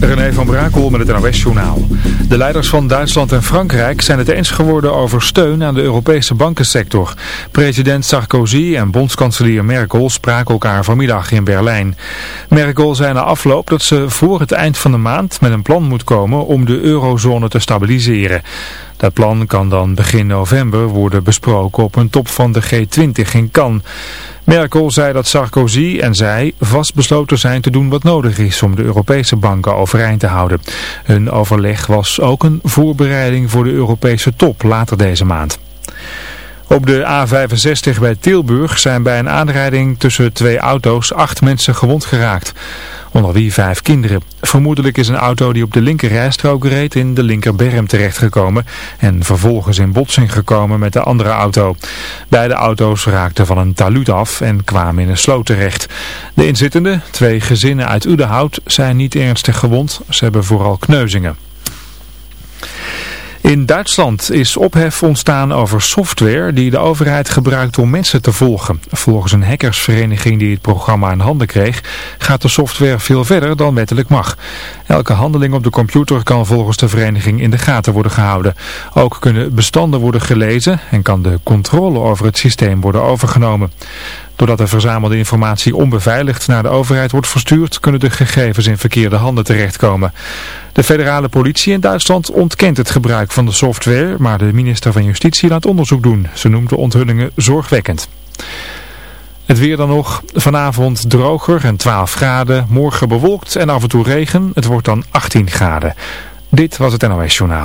René van Brakel met het NOS-journaal. De leiders van Duitsland en Frankrijk zijn het eens geworden over steun aan de Europese bankensector. President Sarkozy en bondskanselier Merkel spraken elkaar vanmiddag in Berlijn. Merkel zei na afloop dat ze voor het eind van de maand met een plan moet komen om de eurozone te stabiliseren. Dat plan kan dan begin november worden besproken op een top van de G20 in Cannes. Merkel zei dat Sarkozy en zij vastbesloten zijn te doen wat nodig is om de Europese banken overeind te houden. Hun overleg was ook een voorbereiding voor de Europese top later deze maand. Op de A65 bij Tilburg zijn bij een aanrijding tussen twee auto's acht mensen gewond geraakt onder wie vijf kinderen. Vermoedelijk is een auto die op de linker rijstrook reed in de linkerberm terechtgekomen en vervolgens in botsing gekomen met de andere auto. Beide auto's raakten van een taluut af en kwamen in een sloot terecht. De inzittenden, twee gezinnen uit Udenhout, zijn niet ernstig gewond. Ze hebben vooral kneuzingen. In Duitsland is ophef ontstaan over software die de overheid gebruikt om mensen te volgen. Volgens een hackersvereniging die het programma in handen kreeg, gaat de software veel verder dan wettelijk mag. Elke handeling op de computer kan volgens de vereniging in de gaten worden gehouden. Ook kunnen bestanden worden gelezen en kan de controle over het systeem worden overgenomen. Doordat de verzamelde informatie onbeveiligd naar de overheid wordt verstuurd, kunnen de gegevens in verkeerde handen terechtkomen. De federale politie in Duitsland ontkent het gebruik van de software, maar de minister van Justitie laat onderzoek doen. Ze noemt de onthullingen zorgwekkend. Het weer dan nog. Vanavond droger en 12 graden. Morgen bewolkt en af en toe regen. Het wordt dan 18 graden. Dit was het NOS Journaal.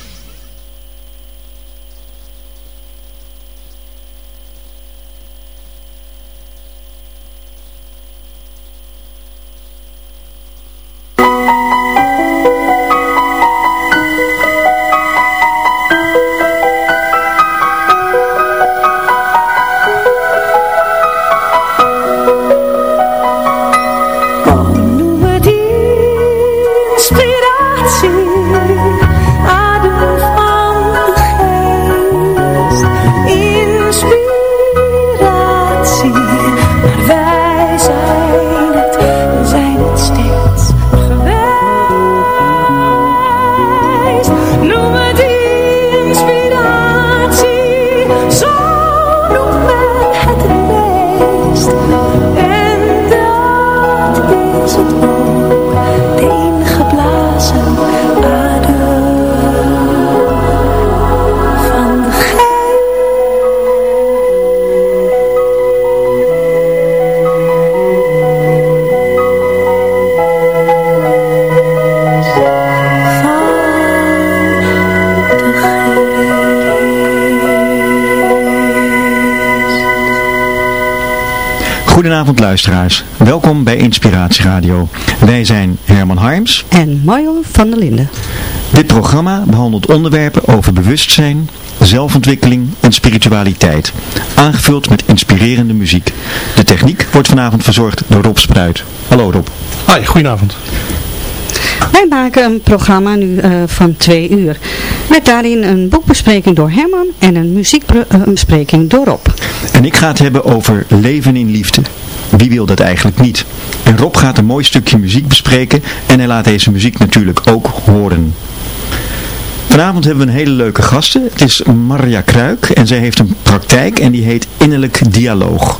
Goedenavond luisteraars, welkom bij Inspiratie Radio. Wij zijn Herman Harms En Mario van der Linden. Dit programma behandelt onderwerpen over bewustzijn, zelfontwikkeling en spiritualiteit, aangevuld met inspirerende muziek. De techniek wordt vanavond verzorgd door Rob Spruit. Hallo Rob. Hoi, goedenavond. Wij maken een programma nu uh, van twee uur. Met daarin een boekbespreking door Herman en een muziekbespreking door Rob. En ik ga het hebben over leven in liefde. Wie wil dat eigenlijk niet? En Rob gaat een mooi stukje muziek bespreken en hij laat deze muziek natuurlijk ook horen. Vanavond hebben we een hele leuke gasten. Het is Marja Kruik en zij heeft een praktijk en die heet Innerlijk Dialoog.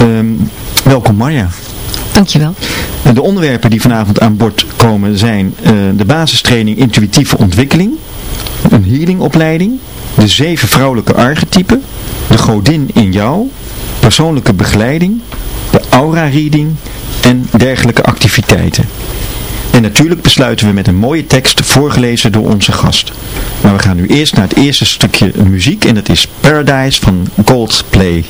Um, welkom Marja. Dankjewel. De onderwerpen die vanavond aan bod komen zijn uh, de basistraining intuïtieve ontwikkeling, een healingopleiding, de zeven vrouwelijke archetypen, de godin in jou, persoonlijke begeleiding, de aura-reading en dergelijke activiteiten. En natuurlijk besluiten we met een mooie tekst voorgelezen door onze gast. Maar we gaan nu eerst naar het eerste stukje muziek en dat is Paradise van Goldplay.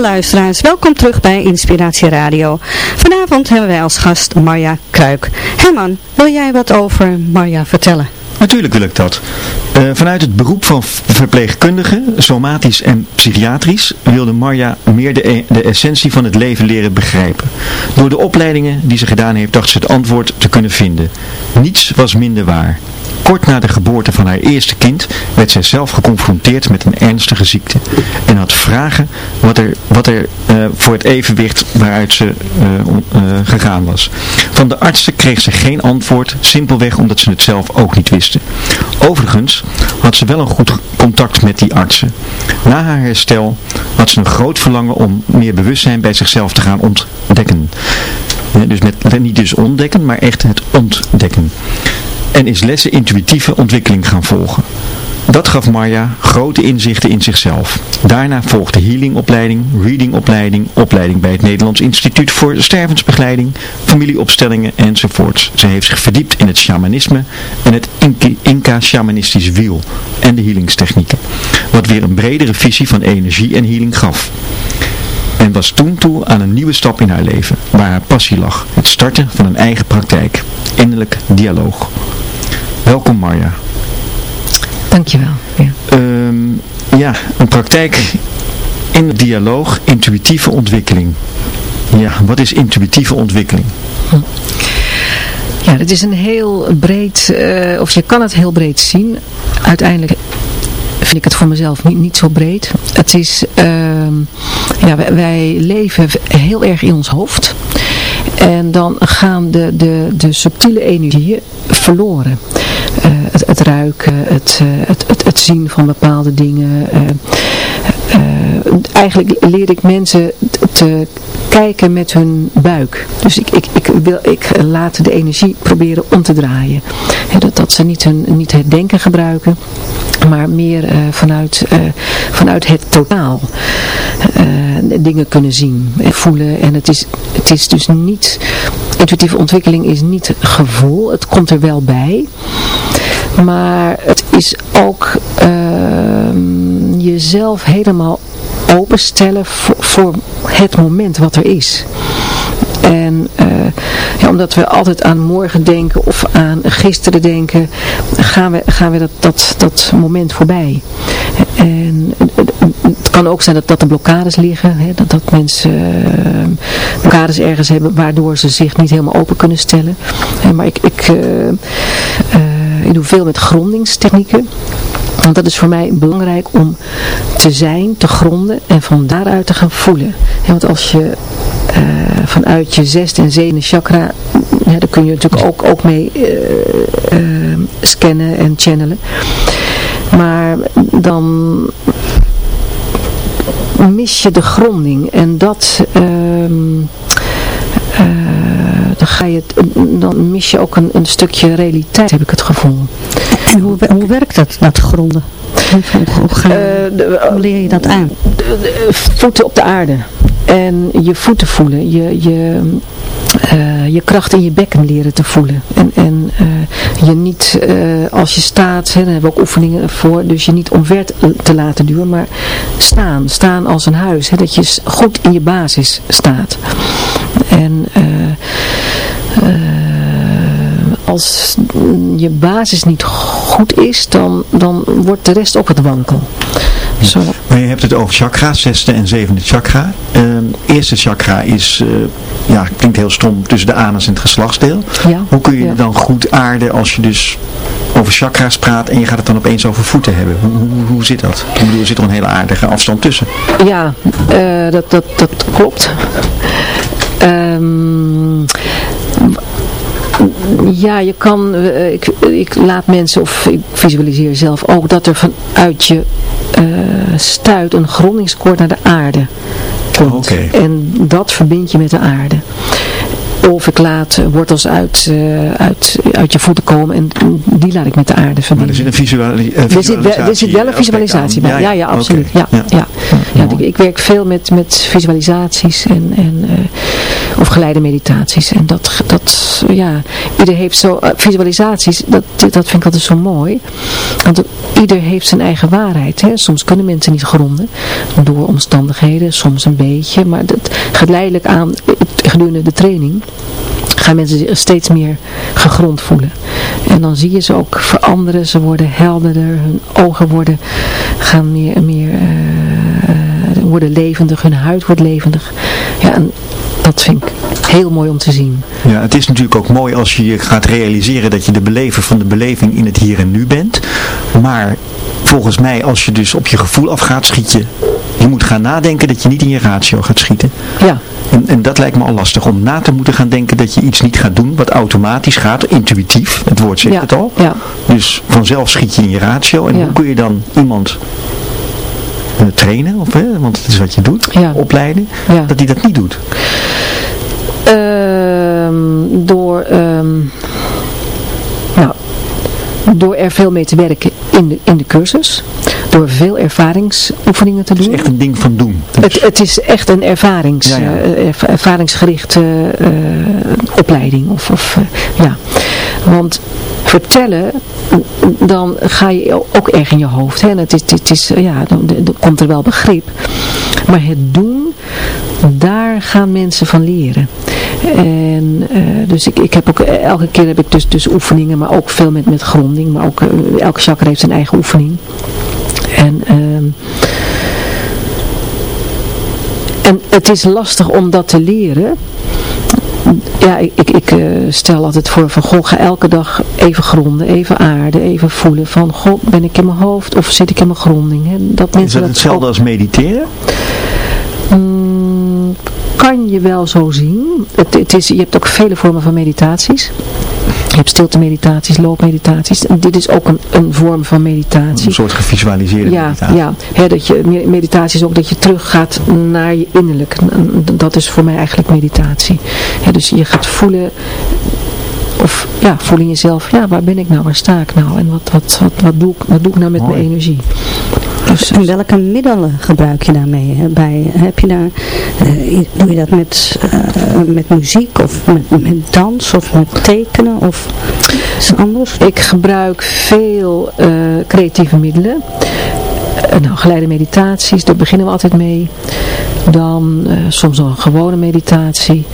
Luisteraars, welkom terug bij Inspiratie Radio. Vanavond hebben wij als gast Marja Kruik. Herman, wil jij wat over Marja vertellen? Natuurlijk wil ik dat. Eh, vanuit het beroep van verpleegkundige, somatisch en psychiatrisch, wilde Marja meer de, e- de essentie van het leven leren begrijpen. Door de opleidingen die ze gedaan heeft, dacht ze het antwoord te kunnen vinden. Niets was minder waar. Kort na de geboorte van haar eerste kind werd zij zelf geconfronteerd met een ernstige ziekte en had vragen wat er, wat er eh, voor het evenwicht waaruit ze eh, eh, gegaan was. Van de artsen kreeg ze geen antwoord, simpelweg omdat ze het zelf ook niet wisten. Overigens had ze wel een goed contact met die artsen. Na haar herstel had ze een groot verlangen om meer bewustzijn bij zichzelf te gaan ontdekken. Dus niet dus ontdekken, maar echt het ontdekken. En is lessen intuïtieve ontwikkeling gaan volgen. Dat gaf Marja grote inzichten in zichzelf. Daarna volgde healingopleiding, readingopleiding, opleiding bij het Nederlands Instituut voor Stervensbegeleiding, familieopstellingen enzovoorts. Ze heeft zich verdiept in het shamanisme en het Inca- Inca-shamanistisch wiel en de healingstechnieken. Wat weer een bredere visie van energie en healing gaf. En was toen toe aan een nieuwe stap in haar leven, waar haar passie lag. Het starten van een eigen praktijk. Innerlijk dialoog. Welkom Marja. Dankjewel. Ja. Ehm, ja, een praktijk in dialoog, intuïtieve ontwikkeling. Ja, wat is intuïtieve ontwikkeling? ja, het is een heel breed, eh, of je kan het heel breed zien. Uiteindelijk vind ik het voor mezelf niet, niet zo breed. Het is, ehm, ja, wij, wij leven heel erg in ons hoofd. En dan gaan de, de, de subtiele energieën verloren. Het, het ruiken, het, eh, het, het, het zien van bepaalde dingen. eh, eh, eigenlijk leer ik mensen te kijken met hun buik. Dus ik, ik, ik, wil, ik laat de energie proberen om te draaien. Dat, dat ze niet, hun, niet het denken gebruiken, maar meer vanuit, vanuit het totaal dingen kunnen zien en voelen. En het is, het is dus niet, intuïtieve ontwikkeling is niet gevoel, het komt er wel bij. Maar het is ook ehm, jezelf helemaal openstellen voor, het moment wat er is. En eh, ja, omdat we altijd aan morgen denken of aan gisteren denken, gaan we, gaan we dat, dat, dat moment voorbij. En het kan ook zijn dat, dat er blokkades liggen, hè, dat, dat mensen eh, blokkades ergens hebben waardoor ze zich niet helemaal open kunnen stellen. Maar ik, ik, eh, ik doe veel met grondingstechnieken. Want dat is voor mij belangrijk om te zijn, te gronden en van daaruit te gaan voelen. Want als je eh, vanuit je zesde en zevende chakra, ja, daar kun je natuurlijk ook, ook mee eh, eh, scannen en channelen. Maar dan mis je de gronding en dat... ehm, eh, ga je, dan mis je ook een, een stukje realiteit, heb ik het gevoel. En hoe, hoe werkt dat, dat gronden? Hoe, hoe, ga je- Eh, hoe leer je dat aan? de- de voeten op de aarde. En je voeten voelen. Je, je, eh, je kracht in je bekken leren te voelen. En, en eh, je niet, eh, als je staat, hè, daar hebben we ook oefeningen voor, dus je niet omver te- te laten duwen, maar staan. Staan als een huis. Hè, dat je goed in je basis staat. En eh, eh, als je basis niet goed is, dan, dan wordt de rest ook het wankel. Zo. Maar je hebt het over chakra, zesde en zevende chakra. Ehm, eerste chakra is, eh, ja, klinkt heel stom, tussen de anus en het geslachtsdeel. Ja, Hoe kun je ja. dan goed aarden als je dus over chakra's praat en je gaat het dan opeens over voeten hebben? Hoe, hoe, hoe zit dat? Ik bedoel, er zit er een hele aardige afstand tussen. Ja, dat, dat, dat klopt. Ehm, ja, je kan, eh, ik, ik laat mensen, of ik visualiseer zelf ook, dat er vanuit je eh, stuit een grondingskoord naar de aarde komt. En dat verbind je met de aarde. Of ik laat wortels uit, eh, uit, uit je voeten komen en die laat ik met de aarde Maar verbinden. er zit een visuali eh, Er zit, wel, er zit wel een visualisatie visualisatie bij. Ja, ja, absoluut. ja. Ja, ik, ik werk veel met, met visualisaties en, en, eh, of geleide meditaties. En dat, dat ja, ieder heeft zo, eh, visualisaties, dat, dat vind ik altijd zo mooi. Want ieder heeft zijn eigen waarheid. Hè. Soms kunnen mensen niet gronden door omstandigheden, soms een beetje. Maar dat geleidelijk aan, gedurende de training, gaan mensen zich steeds meer gegrond voelen. En dan zie je ze ook veranderen, ze worden helderder, hun ogen worden, gaan meer, meer uh, worden levendig, hun huid wordt levendig. Ja, en dat vind ik heel mooi om te zien. Ja, het is natuurlijk ook mooi als je je gaat realiseren dat je de belever van de beleving in het hier en nu bent. Maar volgens mij, als je dus op je gevoel afgaat, schiet je. Je moet gaan nadenken dat je niet in je ratio gaat schieten. Ja. En, en dat lijkt me al lastig, om na te moeten gaan denken dat je iets niet gaat doen wat automatisch gaat, intuïtief, het woord zegt Ja, het al. ja. Dus vanzelf schiet je in je ratio. En Ja. hoe kun je dan iemand trainen, of, hè, want het is wat je doet, Ja. opleiden, Ja. dat hij dat niet doet? Ehm, door, ehm, nou, door er veel mee te werken in de, in de cursus. Door veel ervaringsoefeningen te Het doen. is echt een ding van doen. Het, het is echt een ervarings, Ja, eh, erva- ervaringsgerichte eh, opleiding. Of, of, eh, ja. Want vertellen, dan ga je ook erg in je hoofd. Hè? Het is, het is, ja, dan, dan komt er wel begrip. Maar het doen, daar gaan mensen van leren. En eh, dus ik, ik heb ook, elke keer heb ik dus, dus oefeningen, maar ook veel met, met gronding. Maar ook, eh, elke chakra heeft zijn eigen oefening. En... ehm en het is lastig om dat te leren. Ja, ik, ik, ik eh, stel altijd voor van, goh, ga elke dag even gronden, even aarden, even voelen van, goh, ben ik in mijn hoofd of zit ik in mijn gronding? Hè? Dat Is dat hetzelfde als mediteren? Mm, kan je wel zo zien. Het, het is, je hebt ook vele vormen van meditaties. Je hebt stilte meditaties, loopmeditaties. En Dit is ook een, een vorm van meditatie. Een soort gevisualiseerde Ja, meditatie. ja. Hè, dat je, me- meditatie is ook dat je teruggaat naar je innerlijk. Dat is voor mij eigenlijk meditatie. Hè, dus je gaat voelen, of ja, voel in jezelf, ja, waar ben ik nou, waar sta ik nou? En wat, wat, wat, wat, doe, ik, wat doe ik nou met Mooi. mijn energie? Dus, En welke middelen gebruik je daarmee? Bij, heb je daar, eh, doe je dat met, eh, met muziek of met, dans of met tekenen of iets anders? Ik gebruik veel eh, creatieve middelen. Nou, geleide meditaties, daar beginnen we altijd mee. Dan soms nog een gewone meditatie.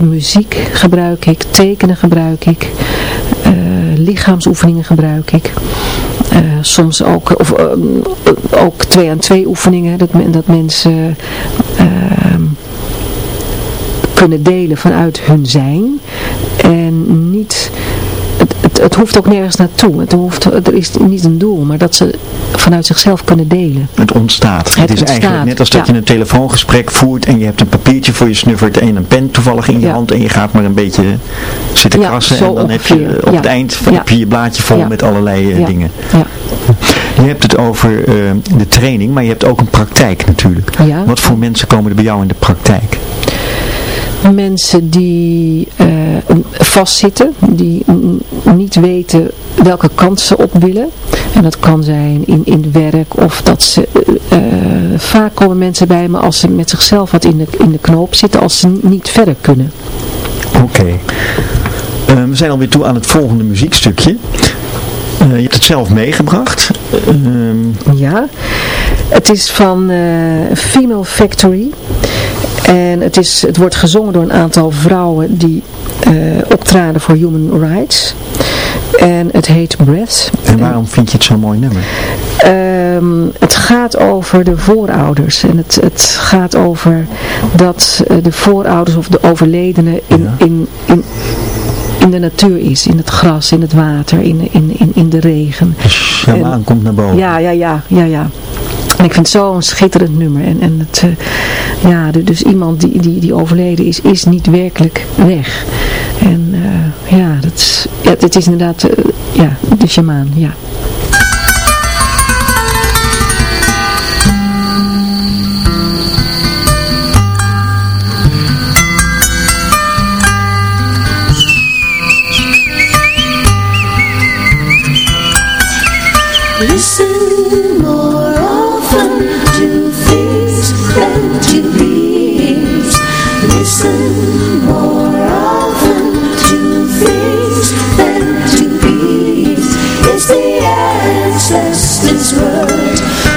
Muziek gebruik ik, tekenen gebruik ik. lichaamsoefeningen gebruik ik. Eh, soms ook, of, eh, ook twee aan twee oefeningen, dat, dat mensen ehm, kunnen delen vanuit hun zijn. En niet, het, hoeft ook nergens naartoe. Het hoeft, er is niet een doel, maar dat ze vanuit zichzelf kunnen delen. Het ontstaat. Het, Het is eigenlijk net als dat ja. je een telefoongesprek voert en je hebt een papiertje voor je snuffert en een pen toevallig in je Ja. hand en je gaat maar een beetje zitten krassen en dan heb je op het eind van heb je je blaadje vol met allerlei eh, dingen. Ja. Je hebt het over eh, de training, maar je hebt ook een praktijk natuurlijk. Wat voor mensen komen er bij jou in de praktijk? Mensen die eh, vastzitten, die niet weten welke kant ze op willen. En dat kan zijn in, in werk of dat ze... eh, eh, vaak komen mensen bij me als ze met zichzelf wat in de, in de knoop zitten, als ze niet verder kunnen. Oké. Eh, we zijn alweer toe aan het volgende muziekstukje. Je hebt het zelf meegebracht. Ehm, Ja, het is van Female Factory. En het, is, het wordt gezongen door een aantal vrouwen die eh, optraden voor Human Rights. En het heet Breath. en waarom vind je het zo'n mooi nummer? Ehm, het gaat over de voorouders. En het, het gaat over dat eh, de voorouders of de overledenen in, Ja. in, in, in de natuur is. In het gras, in het water, in, in, in, in de regen. De shamaan komt naar boven. Ja, ja, ja, ja, ja. En ik vind het zo'n schitterend nummer. En, en het, eh, ja, dus iemand die, die, die overleden is, is niet werkelijk weg. En eh, ja, dat is, ja, het is inderdaad, eh, ja, de shamaan, ja. Listen restless world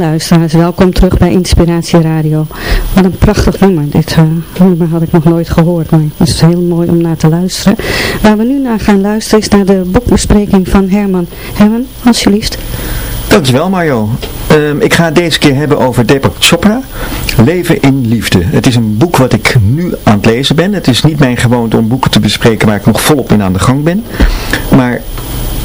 luisteraars, welkom terug bij Inspiratie Radio. Wat een prachtig nummer. Dit eh, nummer had ik nog nooit gehoord, maar het is heel mooi om naar te luisteren. Waar we nu naar gaan luisteren is naar de boekbespreking van Herman. Herman, alsjeblieft. Dankjewel Mario. Ehm, ik ga het deze keer hebben over Deepak Chopra, Leven in Liefde. Het is een boek wat ik nu aan het lezen ben. Het is niet mijn gewoonte om boeken te bespreken waar ik nog volop in aan de gang ben. Maar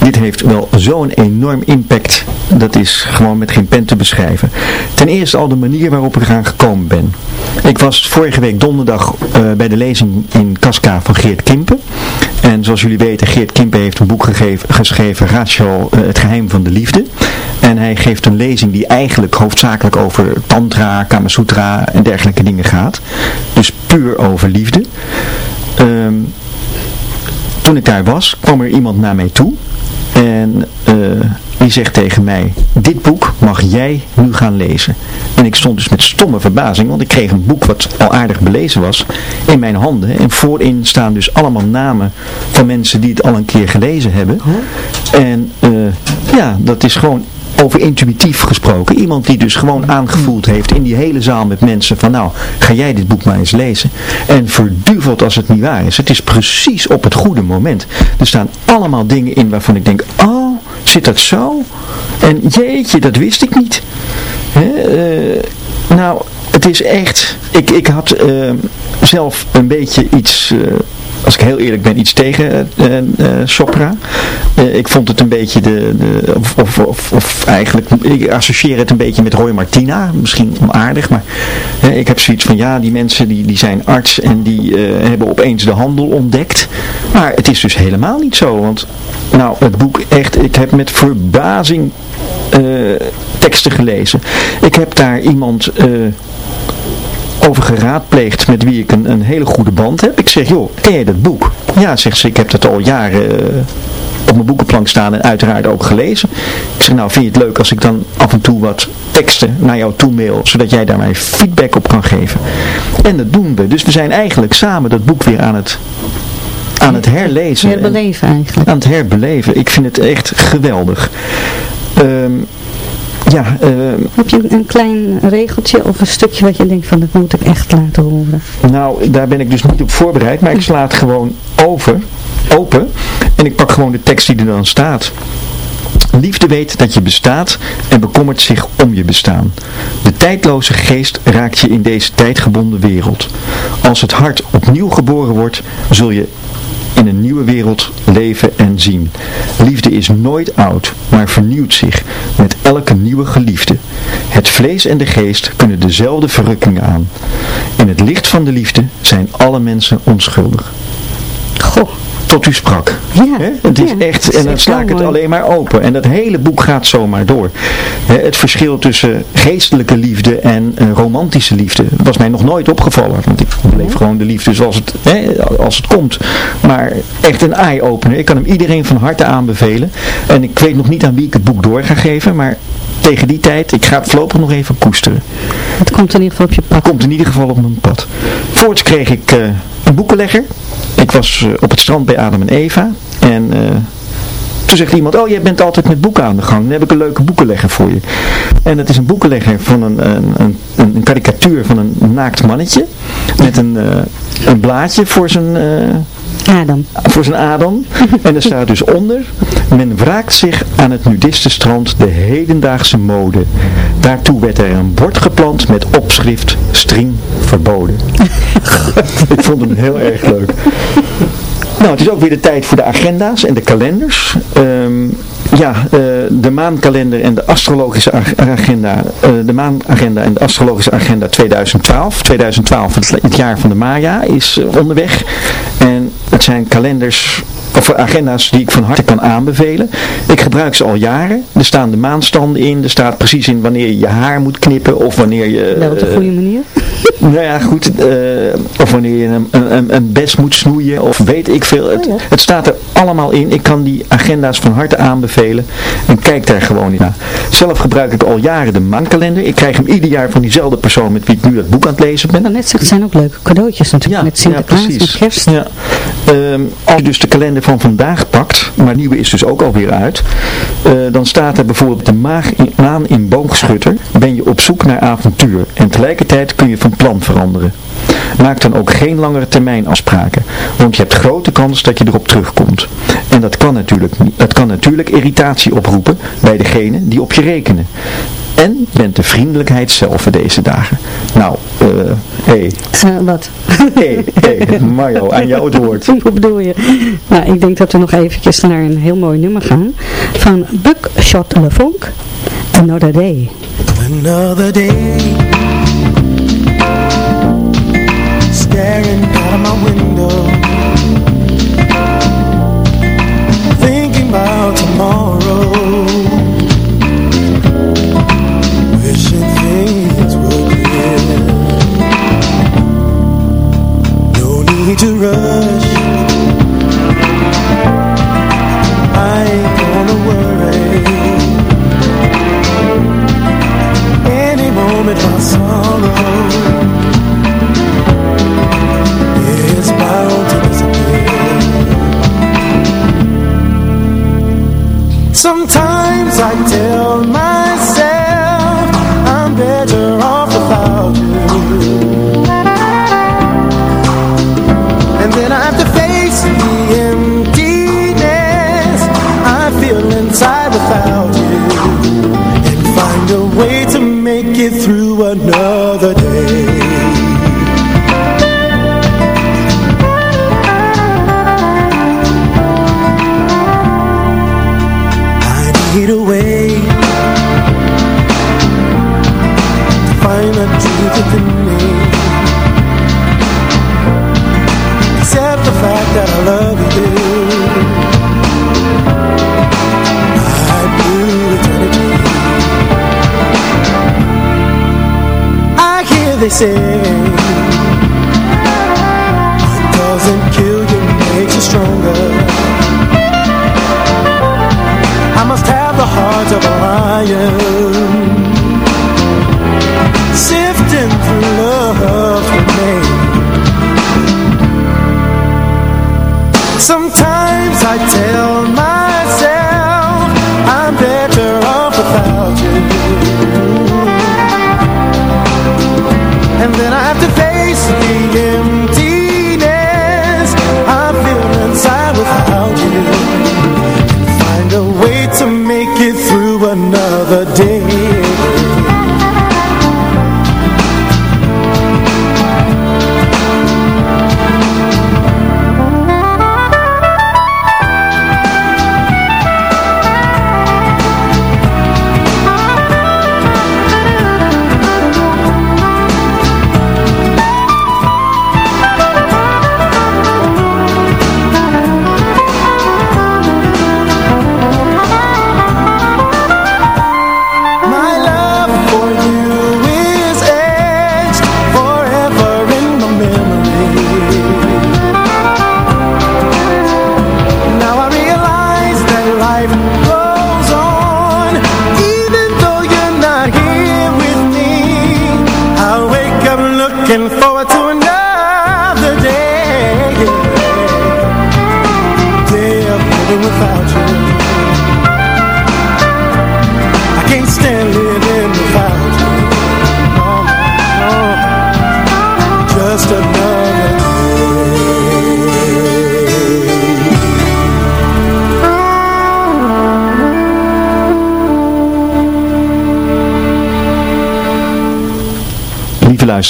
dit heeft wel zo'n enorm impact. Dat is gewoon met geen pen te beschrijven. Ten eerste al de manier waarop ik eraan gekomen ben. Ik was vorige week donderdag eh, bij de lezing in Casca van Geert Kimpen. En zoals jullie weten, Geert Kimpen heeft een boek gegeven, geschreven, Rachel, eh, Het Geheim van de Liefde. En hij geeft een lezing die eigenlijk hoofdzakelijk over tantra, kamasutra en dergelijke dingen gaat. Dus puur over liefde. Ehm, toen ik daar was, kwam er iemand naar mij toe. En eh, die zegt tegen mij, dit boek mag jij nu gaan lezen. En ik stond dus met stomme verbazing, want ik kreeg een boek wat al aardig belezen was, in mijn handen. En voorin staan dus allemaal namen van mensen die het al een keer gelezen hebben. En eh, ja, dat is gewoon over intuïtief gesproken. Iemand die dus gewoon aangevoeld heeft in die hele zaal met mensen van nou, ga jij dit boek maar eens lezen. En verduveld als het niet waar is. Het is precies op het goede moment. Er staan allemaal dingen in waarvan ik denk, oh, zit dat zo? En jeetje, dat wist ik niet. Hè? eh, nou, het is echt, ik, ik had eh, zelf een beetje iets, eh, als ik heel eerlijk ben, iets tegen eh, eh, Sopra. Eh, ik vond het een beetje de, de of, of, of, eigenlijk, ik associeer het een beetje met Roy Martina, misschien onaardig, maar eh, ik heb zoiets van, ja, die mensen die, die zijn arts en die eh, hebben opeens de handel ontdekt. Maar het is dus helemaal niet zo, want nou, het boek echt, ik heb met verbazing eh, teksten gelezen. Ik heb daar iemand eh, over geraadpleegd met wie ik een, een hele goede band heb. Ik zeg, joh, ken je dat boek? Ja, zegt ze, ik heb dat al jaren eh, op mijn boekenplank staan en uiteraard ook gelezen. Ik zeg, nou, vind je het leuk als ik dan af en toe wat teksten naar jou toe mail, zodat jij daar mij feedback op kan geven? En dat doen we. Dus we zijn eigenlijk samen dat boek weer aan het, aan het herlezen. En- Herbeleven eigenlijk. aan het herbeleven. Ik vind het echt geweldig. Ehm, ja, ehm, Heb je een klein regeltje of een stukje wat je denkt van dat moet ik echt laten horen? nou daar ben ik dus niet op voorbereid, maar ik sla het gewoon over, open en ik pak gewoon de tekst die er dan staat. Liefde weet dat je bestaat en bekommert zich om je bestaan. De tijdloze geest raakt je in deze tijdgebonden wereld. Als het hart opnieuw geboren wordt, zul je in een nieuwe wereld leven en zien. Liefde is nooit oud, maar vernieuwt zich met elke nieuwe geliefde. Het vlees en de geest kunnen dezelfde verrukkingen aan. In het licht van de liefde zijn alle mensen onschuldig. Goh, Tot u sprak. Ja? Het is ja, echt, en dan sla ik het mooi. alleen maar open. En dat hele boek gaat zomaar door. Het verschil tussen geestelijke liefde en eh, romantische liefde was mij nog nooit opgevallen. Want ik beleef gewoon de liefde zoals het, als het komt. Maar echt een eye-opener. Ik kan hem iedereen van harte aanbevelen. En ik weet nog niet aan wie ik het boek door ga geven. Maar tegen die tijd, ik ga het voorlopig nog even koesteren. het komt in ieder geval op je pad. Komt in ieder geval op mijn pad. Voorts kreeg ik eh, een boekenlegger. Ik was eh, op het strand bij Adam en Eva. En eh, toen zegt iemand, oh jij bent altijd met boeken aan de gang. Dan heb ik een leuke boekenlegger voor je. En het is een boekenlegger van een, een, een, een karikatuur van een naakt mannetje. Met een, eh, een blaadje voor zijn... eh, Adam. voor zijn Adam. En er staat dus onder, men wraakt zich aan het nudistenstrand de hedendaagse mode. Daartoe werd er een bord geplant met opschrift string verboden. Ik vond hem heel erg leuk. Nou, het is ook weer de tijd voor de agenda's en de kalenders. Ehm, ja, eh, de maankalender en de astrologische ag- agenda, eh, de maanagenda en de astrologische agenda 2012. 2012, het, het jaar van de Maya, is eh, onderweg. En het zijn kalenders, of agenda's die ik van harte kan aanbevelen. Ik gebruik ze al jaren. Er staan de maanstanden in, er staat precies in wanneer je je haar moet knippen of wanneer je... Wel op de eh, goede manier. nou ja, goed. eh, of wanneer je een, een, een bes moet snoeien of weet ik veel. Het, Oh ja. het staat er allemaal in. Ik kan die agenda's van harte aanbevelen. En kijk daar gewoon in naar. Zelf gebruik ik al jaren de maankalender. Ik krijg hem ieder jaar van diezelfde persoon met wie ik nu dat boek aan het lezen ben. Maar net het zijn ook leuke cadeautjes natuurlijk. met Sinterklaas, met kerst. Ja. Ehm, als je dus de kalender van vandaag pakt, maar nieuwe is dus ook alweer uit, eh, dan staat er bijvoorbeeld de maag in, maan in boogschutter, ben je op zoek naar avontuur en tegelijkertijd kun je van plan veranderen. Maak dan ook geen langere termijn afspraken, want je hebt grote kans dat je erop terugkomt. En dat kan natuurlijk, dat kan natuurlijk irritatie oproepen bij degene die op je rekenen. En bent de vriendelijkheid zelf voor deze dagen. Nou, eh, hé, Eh, wat? Hé, hey, Mario, aan jou het woord. Hoe bedoel je? Nou, ik denk dat we nog eventjes naar een heel mooi nummer gaan. Van Buckshot LeFonk, Another Day. Another day Staring out of my window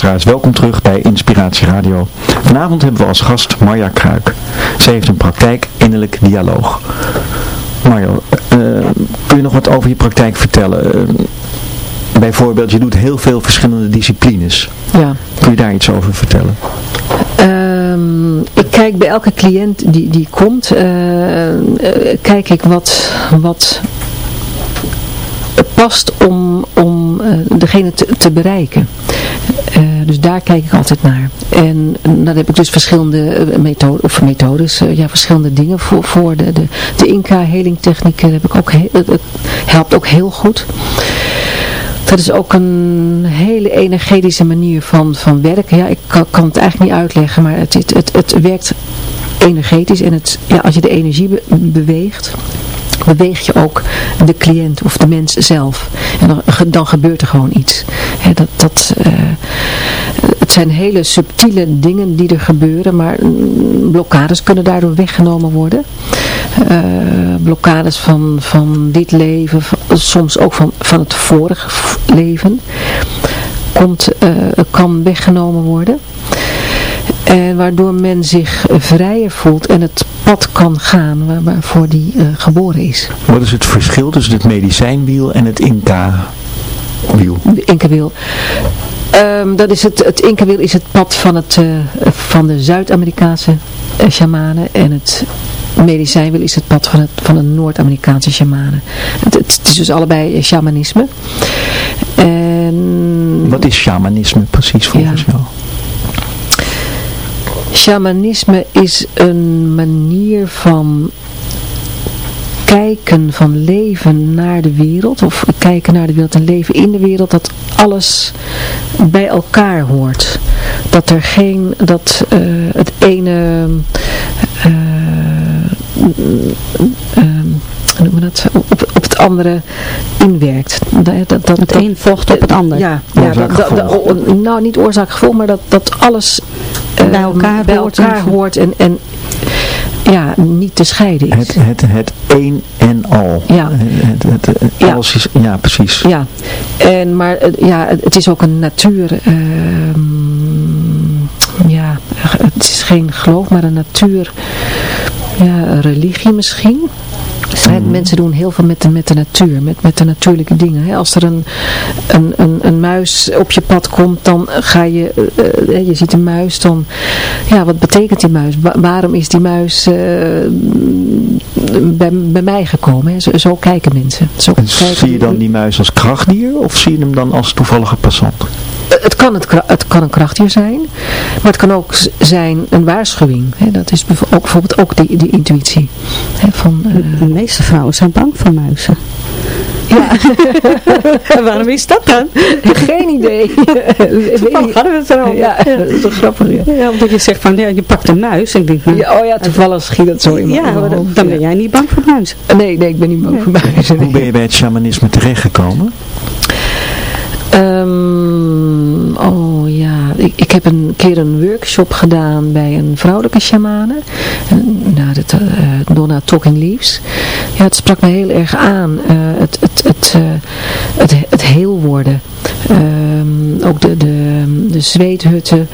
luisteraars, welkom terug bij Inspiratie Radio. Vanavond hebben we als gast Marja Kruik. Zij heeft een praktijk innerlijk dialoog. Marjo, eh, kun je nog wat over je praktijk vertellen? Eh, bijvoorbeeld, je doet heel veel verschillende disciplines. Ja. Kun je daar iets over vertellen? Ehm, ik kijk bij elke cliënt die, die komt, eh, kijk ik wat, wat past om, om degene te, te bereiken. Eh, dus daar kijk ik altijd naar. En dan heb ik dus verschillende methoden, of methodes, eh, ja, verschillende dingen voor, voor de, de, de Inca-heling technieken heb ik ook, he- het helpt ook heel goed. Dat is ook een hele energetische manier van, van werken. Ja, ik kan, het eigenlijk niet uitleggen, maar het, het, het, het werkt energetisch. En het, ja, als je de energie be- beweegt, beweeg je ook de cliënt of de mens zelf. En dan, ge- dan gebeurt er gewoon iets. Dat, dat, eh, het zijn hele subtiele dingen die er gebeuren, maar mm, blokkades kunnen daardoor weggenomen worden. Eh, blokkades van, van dit leven, soms ook van, van het vorige leven, komt, eh, kan weggenomen worden. En waardoor men zich vrijer voelt en het pad kan gaan waar, waarvoor die eh, geboren is. Wat is het verschil tussen het medicijnwiel en het Inca-wiel? De Incawiel. Ehm, dat is het, het Incawiel is het pad van, het, eh, van de Zuid-Amerikaanse eh, shamanen en het medicijnwiel is het pad van, het, van de Noord-Amerikaanse shamanen. Het, het is dus allebei shamanisme. En Wat is shamanisme precies volgens jou? Shamanisme is een manier van kijken van leven naar de wereld, of kijken naar de wereld en leven in de wereld, dat alles bij elkaar hoort. Dat er geen, dat eh, het ene, eh, hoe noemen dat, op, op het andere inwerkt. Dat, dat, dat, Het een vocht op het ander. Ja, dat, dat- nou niet oorzaak gevolg, maar dat, dat alles eh, Bij elkaar bij hoort elkaar en- hoort en, en ja, niet te scheiden is. Het, het, het een en al. Ja. Het, het, het- Ja. alles is, ja, precies. Ja, en, maar eh, ja, het is ook een natuur, ehm, ja, het is geen geloof, maar een natuur, ja, religie misschien. Hè, Mensen doen heel veel met de, met de natuur, met, met de natuurlijke dingen. Hè. Als er een, een, een, een muis op je pad komt, dan ga je, eh, eh, je ziet een muis, dan, ja, wat betekent die muis? Wa- waarom is die muis eh, bij, bij mij gekomen? Hè? Zo, zo kijken mensen. Zo En kijken zie je dan die muis als krachtdier of zie je hem dan als toevallige passant? Het kan, het, het kan een krachtdier zijn, maar het kan ook zijn een waarschuwing. Hè? Dat is ook, bijvoorbeeld ook die, die intuïtie. Hè? Van, eh, De meeste vrouwen zijn bang voor muizen. ja, Waarom is dat dan? geen idee. Toevallig hadden we het erover. Ja, dat is toch grappig. Ja. Ja, omdat je zegt van, ja, je pakt een muis. Ik denk, nou, Ja, oh ja, toevallig schiet dat zo in mijn ja, maar dan, ben jij niet bang voor muizen. Nee, nee, ik ben niet bang voor muizen. Hoe ben je bij het shamanisme terechtgekomen? Ehm, oh ja, ik, ik heb een keer een workshop gedaan bij een vrouwelijke shamane. Nou, dat, eh, Donna Talking Leaves. Ja, het sprak me heel erg aan. eh, het, het, het, eh, het, het heel worden. Ehm, ook de, de, de zweethutten.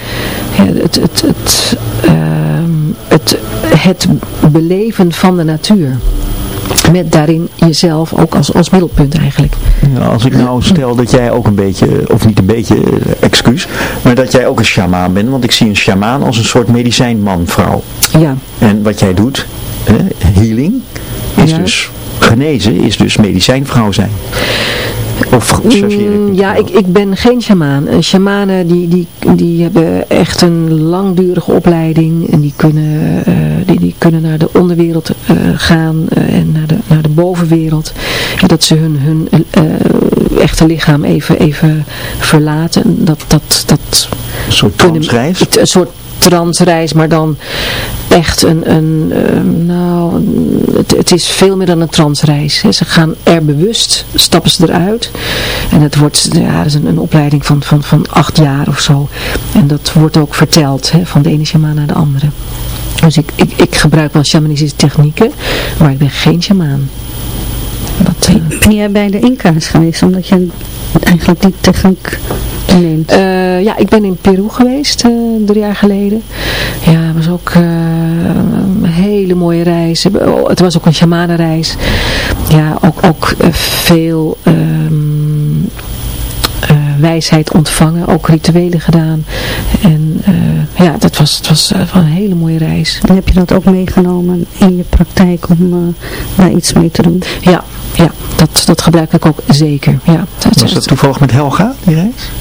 Het, het, het, ehm, het, het beleven van de natuur. Met daarin jezelf ook als, als middelpunt eigenlijk. Als ik nou stel dat jij ook een beetje, of niet een beetje, eh, excuus, maar dat jij ook een sjamaan bent, want ik zie een sjamaan als een soort medicijnman-vrouw. Ja, En wat jij doet, healing, is Ja. dus genezen, is dus medicijnvrouw zijn. Of chargeer ik Mm, ja, ik, ik ben geen shamaan. Eh, Shamanen die, die, die hebben echt een langdurige opleiding en die kunnen, eh, die, die kunnen naar de onderwereld eh, gaan en naar de, naar de bovenwereld. En dat ze hun, hun echte lichaam even, even verlaten. Dat, dat, dat Een soort transreis? Een soort transreis, maar dan echt een, een eh, nou, het, het is veel meer dan een transreis. hè. Ze gaan er bewust, stappen ze eruit. En het wordt, ja, is een, een opleiding van, van, van acht jaar of zo. En dat wordt ook verteld, hè, van de ene shamaan naar de andere. Dus ik, ik, ik gebruik wel shamanistische technieken, maar ik ben geen shamaan. Dat, eh, Ben jij bij de Inca's geweest, omdat je eigenlijk die techniek neemt? Eh, ja, ik ben in Peru geweest eh, drie jaar geleden. Ja, het was ook eh, een hele mooie reis. Oh, Het was ook een shamanenreis. Ja, ook, ook veel ehm, eh, wijsheid ontvangen. Ook rituelen gedaan. En ja, dat was, het was een hele mooie reis. En heb je dat ook meegenomen in je praktijk om daar iets mee te doen? Ja, ja dat, dat gebruik ik ook zeker. Ja, dat, Was dat toevallig met Helga, die reis?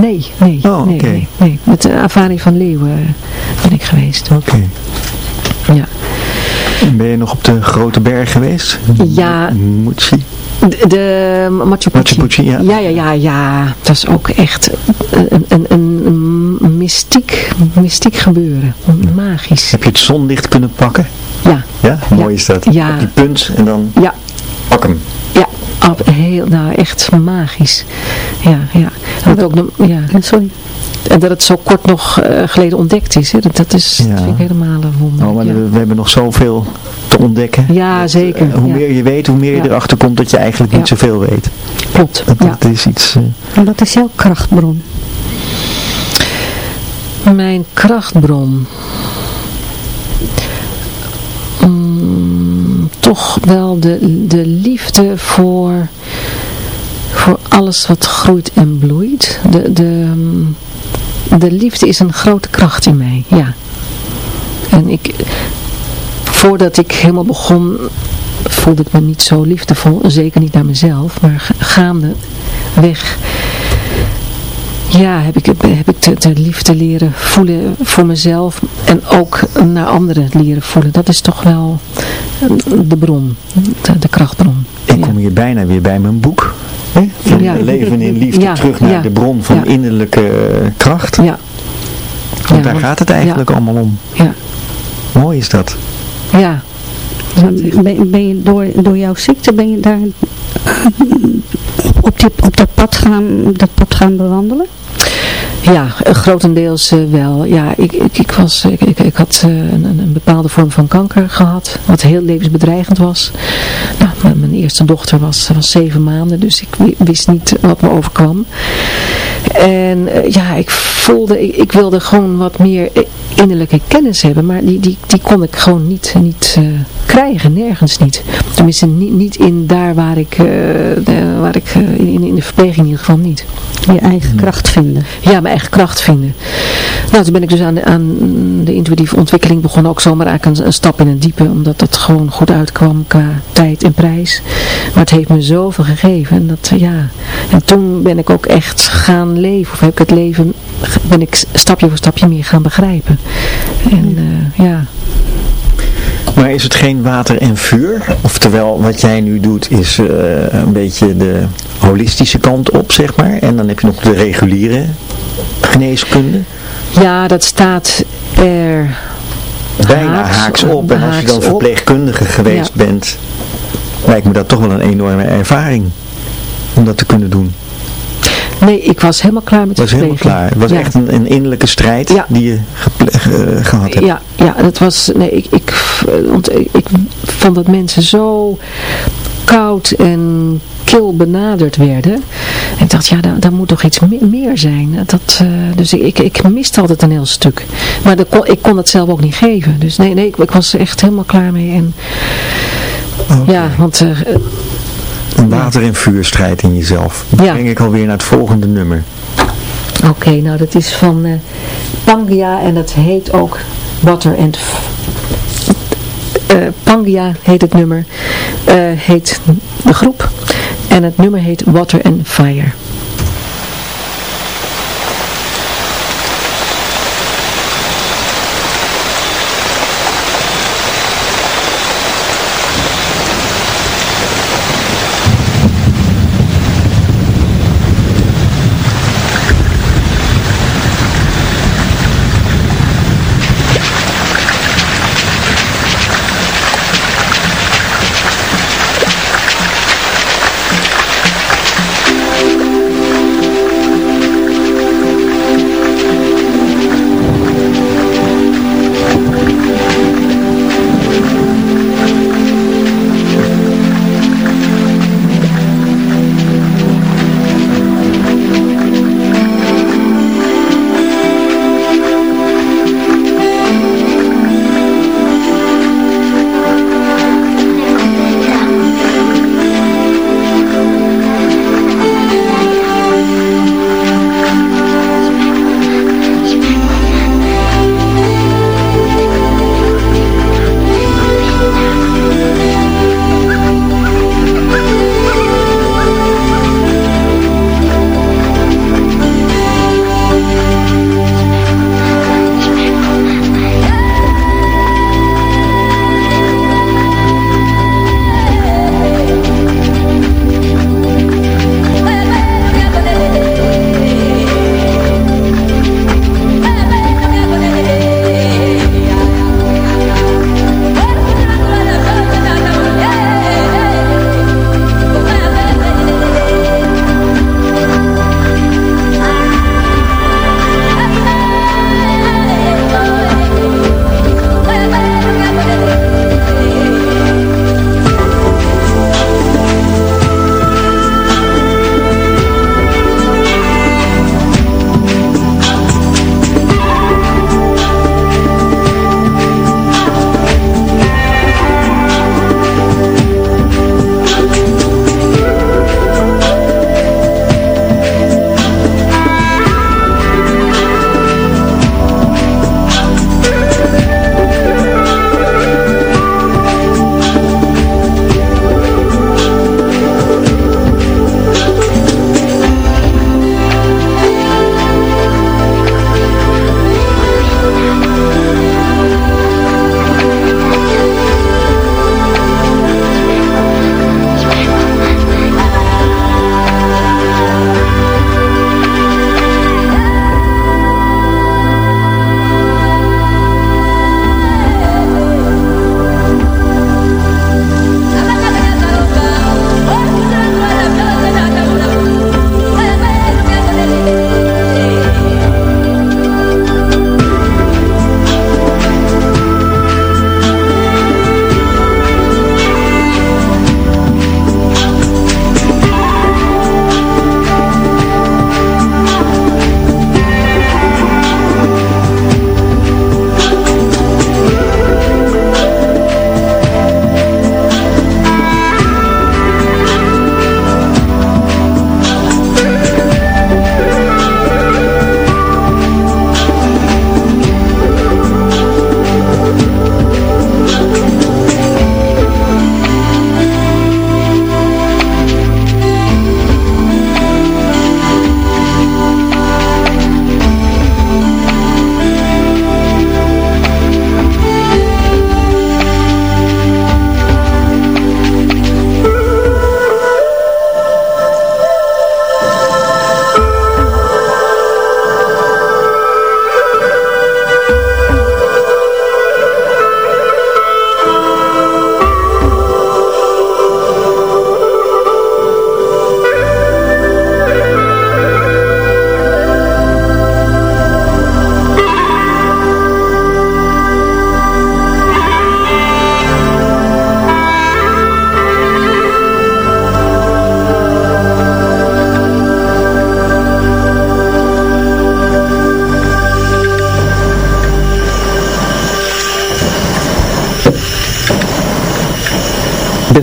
Nee, nee, Oh, nee, nee, nee. Met de Avani van Leeuwen eh, ben ik geweest. Oké. Ja. En Ben je nog op de grote berg geweest? Ja. De, de Machu Picchu. Machu Picchu, ja. Ja, ja, ja, ja. Het was ook echt een, een, een, mystiek, mystiek gebeuren. Magisch. Heb je het zonlicht kunnen pakken? Ja, Ja, mooi is dat. Ja. Op die punt en dan ja, pak hem. ja. Ab- Heel, nou, echt magisch. Ja, ja. En dat, ook, nog- ja. Ja, sorry. en dat het zo kort nog eh, geleden ontdekt is. Hè. Dat, dat, is Ja. dat vind ik helemaal een wonder. Oh, maar ja. we, we hebben nog zoveel te ontdekken. Ja, zeker. Eh, hoe ja. meer je weet, hoe meer je Ja. erachter komt dat je eigenlijk niet Ja. zoveel weet. Klopt. Dat, Ja. dat is iets... eh, En wat is jouw krachtbron? Mijn krachtbron. Mm, toch wel de, de liefde voor, voor alles wat groeit en bloeit. De, de, de liefde is een grote kracht in mij, ja. En ik, voordat ik helemaal begon, voelde ik me niet zo liefdevol. Zeker niet naar mezelf, maar ga- gaandeweg ja, heb ik, heb ik de, de liefde leren voelen voor mezelf en ook naar anderen leren voelen. Dat is toch wel de bron, de, de krachtbron. Ik Ja. kom hier bijna weer bij mijn boek. Hè? Van Ja. Leven in liefde Ja, terug naar ja. de bron van Ja. innerlijke eh, kracht. Ja, Want Ja, daar want- gaat het eigenlijk allemaal om. ja, Mooi is dat. ja. Ben, ben je door, door jouw ziekte, ben je daar op, die, op dat, pad gaan, dat pad gaan bewandelen? Ja, eh, grotendeels eh, wel. Ja, ik, ik, was, ik, ik, had eh, een, een bepaalde vorm van kanker gehad, wat heel levensbedreigend was. Nou, mijn- eerste dochter was, was zeven maanden, dus ik wi- wist niet wat me overkwam. En ja, ik voelde, ik, ik wilde gewoon wat meer innerlijke kennis hebben, maar die, die, die kon ik gewoon niet, niet krijgen, nergens niet. Tenminste, niet, niet in daar waar ik, eh, de- waar ik eh, in, in de verpleging in ieder geval niet. Je eigen kracht vinden. Ja, mijn eigen kracht vinden. Nou, toen ben ik dus aan de, aan de intuïtieve ontwikkeling begonnen. Ook zomaar eigenlijk een, een stap in het diepe. Omdat dat gewoon goed uitkwam qua tijd en prijs. Maar het heeft me zoveel gegeven. En, dat, ja. en toen ben ik ook echt gaan leven. Of heb ik het leven, ben ik stapje voor stapje meer gaan begrijpen. En eh, ja... Maar is het geen water en vuur? Oftewel, wat jij nu doet is eh, een beetje de holistische kant op, zeg maar. En dan heb je nog de reguliere geneeskunde. Ja, dat staat er Bijna haaks, op. En als je dan verpleegkundige geweest Ja. bent, lijkt me dat toch wel een enorme ervaring. Om dat te kunnen doen. Nee, ik was helemaal klaar met was helemaal klaar. Het was Ja. echt een, een innerlijke strijd Ja. die je ge- gehad hebt. Ja, ja, dat was, nee, ik, ik, want ik, ik vond dat mensen zo koud en kil benaderd werden. En ik dacht, ja, daar, daar moet toch iets me- meer zijn. Dat, eh, dus ik, ik, ik miste altijd een heel stuk. Maar dat kon, ik kon het zelf ook niet geven. Dus nee, nee, ik, ik was er echt helemaal klaar mee. En, Ja, want eh, Een water- en vuurstrijd in jezelf. Ja. breng ik alweer naar het volgende nummer. Oké, nou dat is van eh Pangia en dat heet ook Water and F- eh, Pangia heet het nummer, eh, heet de groep en het nummer heet Water and Fire.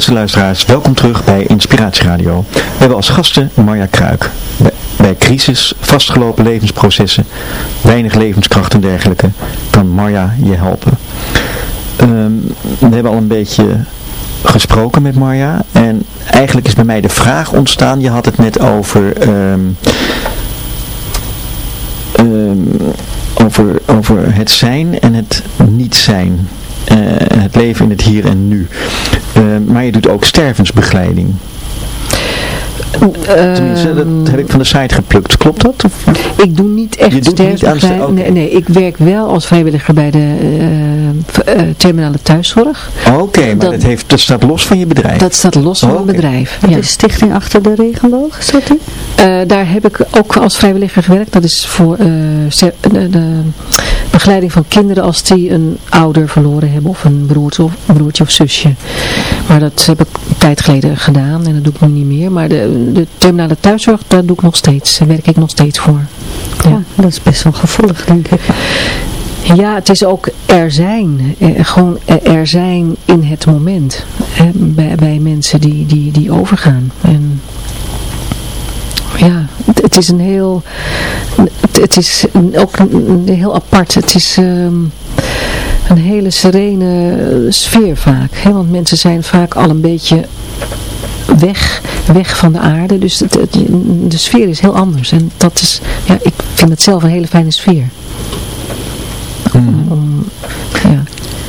Beste luisteraars, welkom terug bij Inspiratieradio. We hebben als gasten Marja Kruik. Bij, crisis, vastgelopen levensprocessen, weinig levenskracht en dergelijke, kan Marja je helpen. Ehm, we hebben al een beetje gesproken met Marja en eigenlijk is bij mij de vraag ontstaan, je had het net over... ehm, ehm, over, over het zijn en het niet zijn. Eh, het leven in het hier en nu. Maar je doet ook stervensbegeleiding. Tenminste, dat heb ik van de site geplukt. Klopt dat? Of? Ik doe niet echt Je doet niet aan sterfbegeleiding. ster- oké. nee, nee, ik werk wel als vrijwilliger bij de eh, eh, terminale thuiszorg. Oké, maar Dat- dat, heeft, dat staat los van je bedrijf. Dat staat los van Oh, mijn oké. bedrijf. Wat Ja. is Stichting Achter de Regenboog, is dat die? Eh, daar heb ik ook als vrijwilliger gewerkt. Dat is voor eh, de, de begeleiding van kinderen als die een ouder verloren hebben of een broertje of, broertje of zusje. Maar dat heb ik tijd geleden gedaan en dat doe ik nu niet meer. Maar de, de terminale thuiszorg, daar doe ik nog steeds. Daar werk ik nog steeds voor. Ja. Ja, dat is best wel gevoelig, denk ik. Ja, het is ook er zijn. Eh, gewoon er- er zijn in het moment. Bij, bij mensen die, die, die overgaan. En ja, het, het is een heel... Het, het is ook een, een heel apart. Het is ehm, een hele serene eh, sfeer vaak. Hè, want mensen zijn vaak al een beetje weg, weg van de aarde. Dus het, het- de sfeer is heel anders. En dat is, ja, ik vind het zelf een hele fijne sfeer. Om, ja.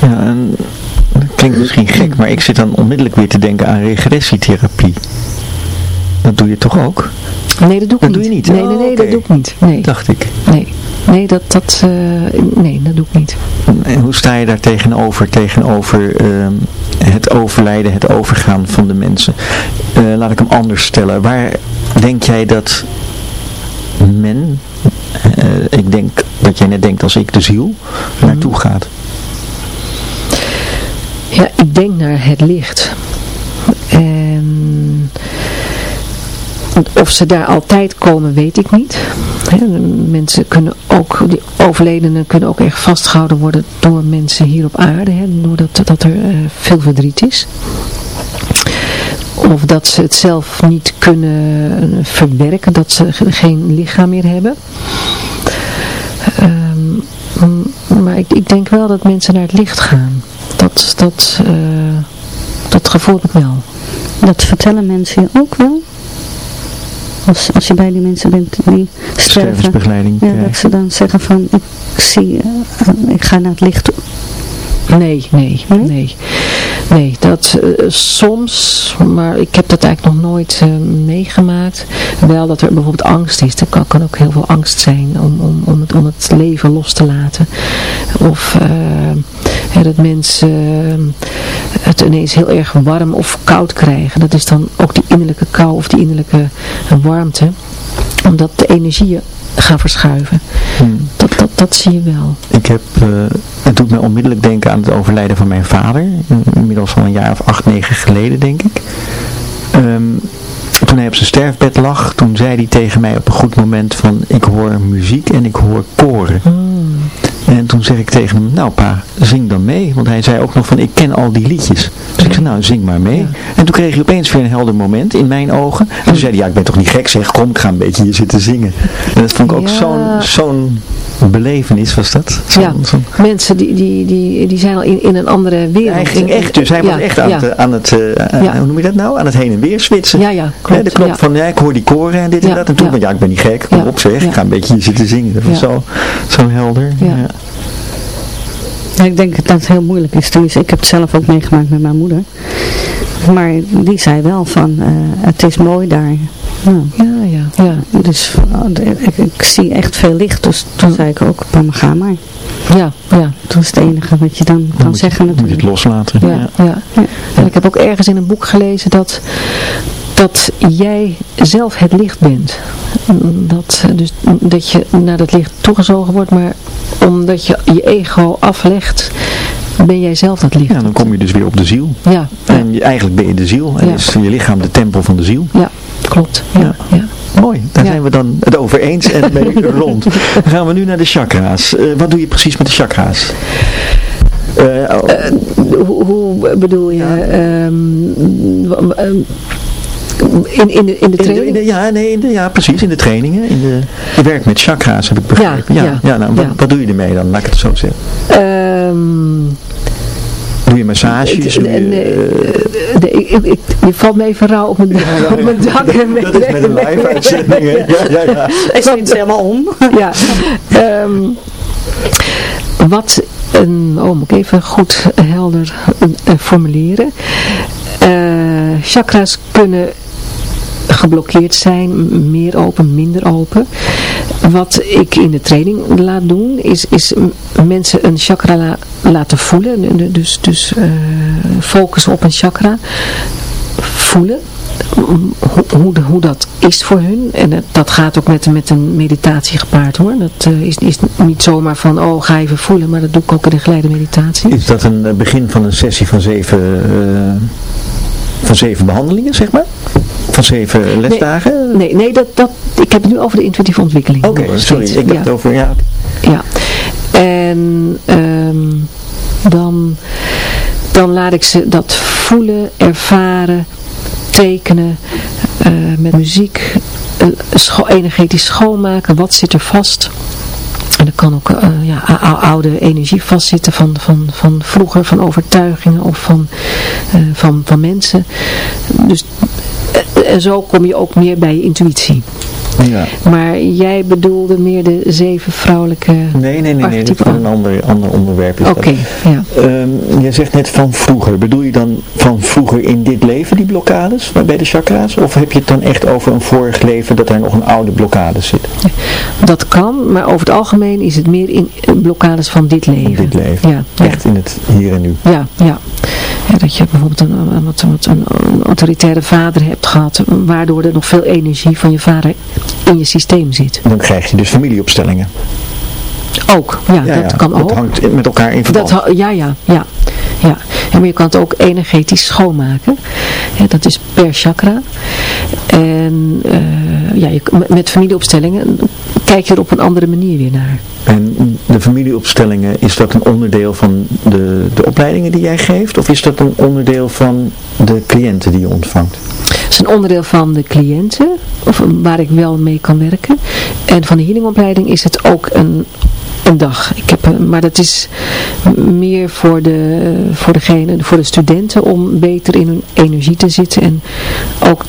Ja, en dat klinkt misschien gek, maar ik zit dan onmiddellijk weer te denken aan regressietherapie. Dat doe je toch ook? Nee, dat doe ik Dat niet. doe je niet? Nee, Oh, nee, nee, oké. dat doe ik niet. Nee, Dacht ik. nee. Nee, dat, dat, eh, nee, dat doe ik niet. En hoe sta je daar tegenover, tegenover ehm, het overlijden, het overgaan van de mensen? Eh, laat ik hem anders stellen. Waar denk jij dat men, eh, ik denk dat jij net denkt als ik, de ziel, naartoe gaat? Ja, ik denk naar het licht. En of ze daar altijd komen, weet ik niet. Mensen kunnen ook, die overledenen kunnen ook echt vastgehouden worden door mensen hier op aarde. Doordat dat er eh, veel verdriet is. Of dat ze het zelf niet kunnen eh, verwerken, dat ze ge- geen lichaam meer hebben. Ehm, maar ik, ik denk wel dat mensen naar het licht gaan. Dat, dat, eh, dat gevoel ik wel. Dat vertellen mensen ook wel? Als, als je bij die mensen bent die sterven. Ja, dat ze dan zeggen van, ik zie, eh, ik ga naar het licht toe. Nee, nee, Nee? nee. Nee, dat eh, soms, maar ik heb dat eigenlijk nog nooit eh, meegemaakt. Wel dat er bijvoorbeeld angst is. Er kan, kan ook heel veel angst zijn om, om, om, het, om het leven los te laten. Of eh, dat mensen eh, het ineens heel erg warm of koud krijgen. Dat is dan ook die innerlijke kou of die innerlijke warmte. Omdat de energieën gaan verschuiven. Hmm. Dat, dat, dat zie je wel. Ik heb, eh, het doet mij onmiddellijk denken aan het overlijden van mijn vader. Inmiddels al een jaar of acht, negen geleden denk ik. Ehm, toen hij op zijn sterfbed lag, toen zei hij tegen mij op een goed moment van ik hoor muziek en ik hoor koren. En toen zeg ik tegen hem, nou pa, zing dan mee. Want hij zei ook nog van, ik ken al die liedjes. Dus ik zei, nou zing maar mee. En toen kreeg hij opeens weer een helder moment in mijn ogen. En toen zei hij, ja ik ben toch niet gek zeg, kom ik ga een beetje hier zitten zingen. En dat vond ik ook Ja. zo'n zo'n belevenis was dat. Zo'n- Ja, zo'n- mensen die, die, die, die zijn al in, in een andere wereld. hij ging echt, dus hij Ja, was echt aan ja. het, aan het eh, Ja. hoe noem je dat nou? Aan het heen en weer switchen. Ja, ja, klopt. de knop ja. van, ja, ik hoor die koren en dit en dat. En toen ja. van, ja, ik ben niet gek, kom Ja, op zeg, ja. ik ga een beetje hier zitten zingen. Dat was Ja. zo, zo helder. Ja. Ja. Ja, ik denk dat het heel moeilijk is. Tenminste, ik heb het zelf ook meegemaakt met mijn moeder. Maar die zei wel van, eh, het is mooi daar. Nou, Ja, ja, ja. dus oh, ik, ik zie echt veel licht. Dus toen zei ik ook, mama ga maar. Ja, ja, Dat is het enige wat je dan Dan kan moet je- zeggen moet je het natuurlijk. loslaten. ja, ja. En ik heb ook ergens in een boek gelezen dat, dat jij zelf het licht bent. Dat, dus dat je naar dat licht toegezogen wordt, maar omdat je je ego aflegt, ben jij zelf dat licht. Ja, dan kom je dus weer op de ziel. Ja, En je, eigenlijk ben je de ziel. En Ja. is je lichaam de tempel van de ziel. ja, klopt. Ja, Ja. Mooi, daar Ja. zijn we dan het over eens en mee rond. Dan gaan we nu naar de chakra's. Eh, wat doe je precies met de chakra's? hoe, hoe bedoel je? ehm, in, in, de, in de In de- training? in de- ja, nee, in de, ja, precies, in de trainingen. In de, je werkt met chakra's, heb ik begrepen. Ja, ja, ja, nou, wat, doe je ermee dan? Laat ik het zo zeggen. Ehm, Doe je massages? Doe je, nee, eh, nee, ik, ik, ik- je valt me even rauw op mijn, op mijn dak. dat is met een live uitzending. Ja, ja, ja. Zit ze helemaal om. Ja. ehm, wat een, oh moet ik even goed helder eh, formuleren. Eh, chakras kunnen geblokkeerd zijn, meer open, minder open. Wat ik in de training laat doen, is, is mensen een chakra la- laten voelen. En Dus, dus eh, focussen op een chakra. Voelen. Hoe, hoe, dat is voor hun. En dat, gaat ook met, met een meditatie gepaard hoor. Dat eh, is, is niet zomaar van, oh ga even voelen. Maar dat doe ik ook in een geleide meditatie. Is dat een eh, begin van een sessie van zeven, van zeven behandelingen, zeg maar? Van zeven lesdagen? Nee, nee dat, dat, ik heb het nu over de intuïtieve ontwikkeling. Oké, nog sorry. steeds. Ik heb Ja. het over, ja. Ja, en ehm, dan, dan laat ik ze dat voelen, ervaren, tekenen, eh, met muziek, eh, scho- energetisch schoonmaken, wat zit er vast. En er kan ook eh, ja, ou- ou- oude energie vastzitten van, van, van vroeger, van overtuigingen of van, eh, van, van mensen. Dus, eh, en zo kom je ook meer bij je intuïtie. Ja. Maar jij bedoelde meer de zeven vrouwelijke Nee, nee, nee, nee, dat is een ander, ander onderwerp. Oké, ja. Ehm, jij zegt net van vroeger. Bedoel je dan van vroeger in dit leven die blokkades bij de chakra's? Of heb je het dan echt over een vorig leven dat er nog een oude blokkade zit? Dat kan, maar over het algemeen is het meer in eh, blokkades van dit leven. In dit leven. Ja, ja. Echt in het hier en nu. Ja, ja. Ja, dat je bijvoorbeeld een, een autoritaire vader hebt gehad, waardoor er nog veel energie van je vader in je systeem zit. Dan krijg je dus familieopstellingen. Ook, ja, dat kan ook. Dat hangt met elkaar in verband. Dat, ja, ja, ja. ja. En maar je kan het ook energetisch schoonmaken. Hè, dat is per chakra. En eh, ja, je, met- met familieopstellingen kijk je er op een andere manier weer naar. En de familieopstellingen, is dat een onderdeel van de, de opleidingen die jij geeft? Of is dat een onderdeel van de cliënten die je ontvangt? Is een onderdeel van de cliënten, of waar ik wel mee kan werken. En van de healingopleiding is het ook een, een dag. Ik heb, een- maar dat is meer voor de, voor degene, voor de studenten om beter in hun energie te zitten en ook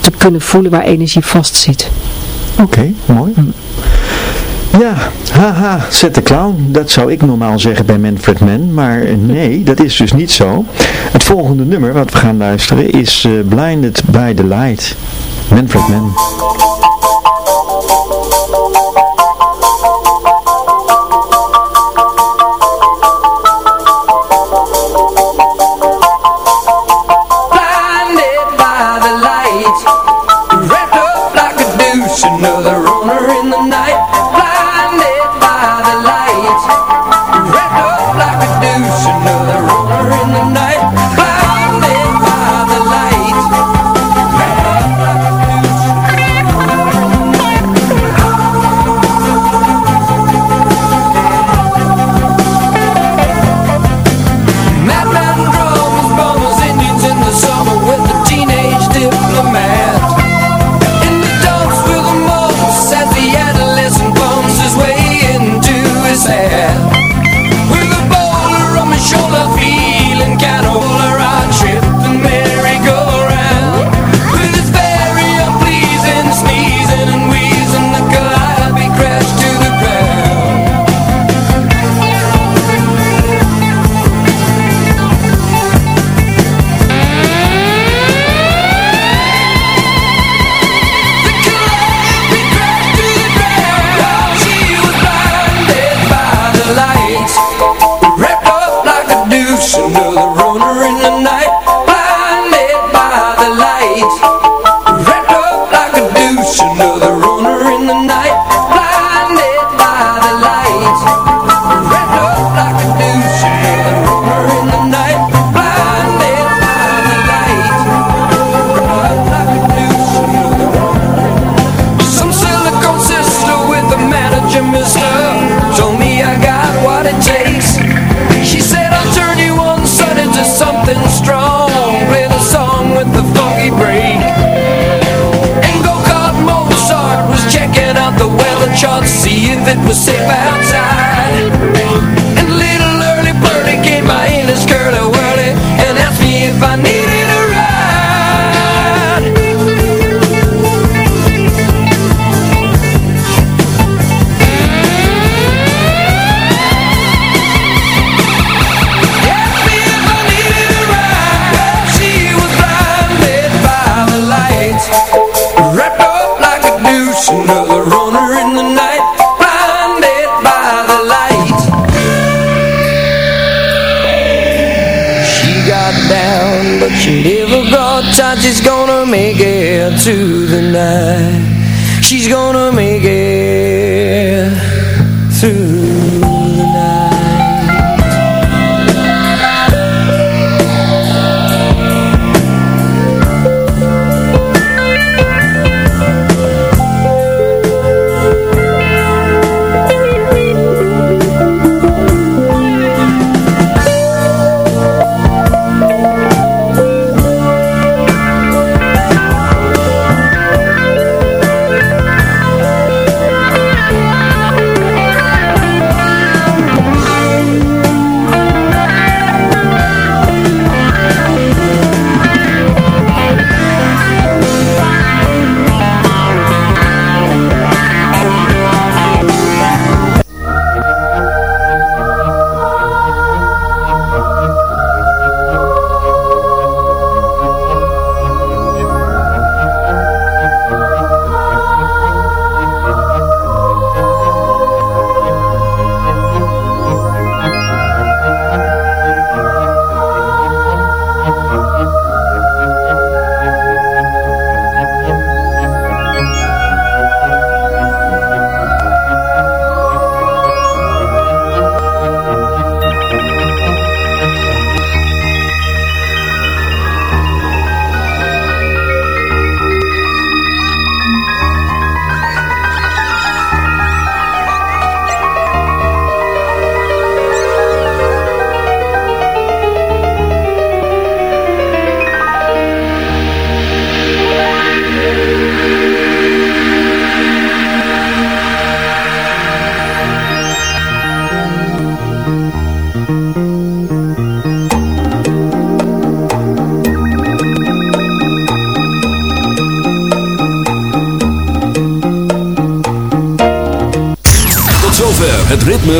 te kunnen voelen waar energie vast zit. Oké, mooi. Ja, haha, zet de clown. Dat zou ik normaal zeggen bij Manfred Mann, maar nee, dat is dus niet zo. Het volgende nummer wat we gaan luisteren is eh, Blinded by the Light. Manfred Mann.